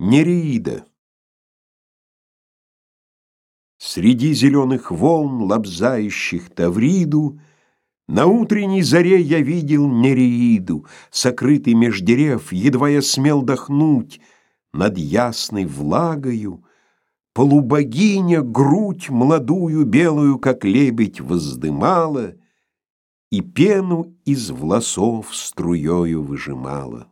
Нереида Среди зеленых волн, лобзающих Тавриду, На утренней заре я видел Нереиду, Сокрытый меж дерев, едва я смел дохнуть, Над ясной влагою Полубогиня грудь молодую белую, Как лебедь, воздымала И пену из волосов струёю выжимала.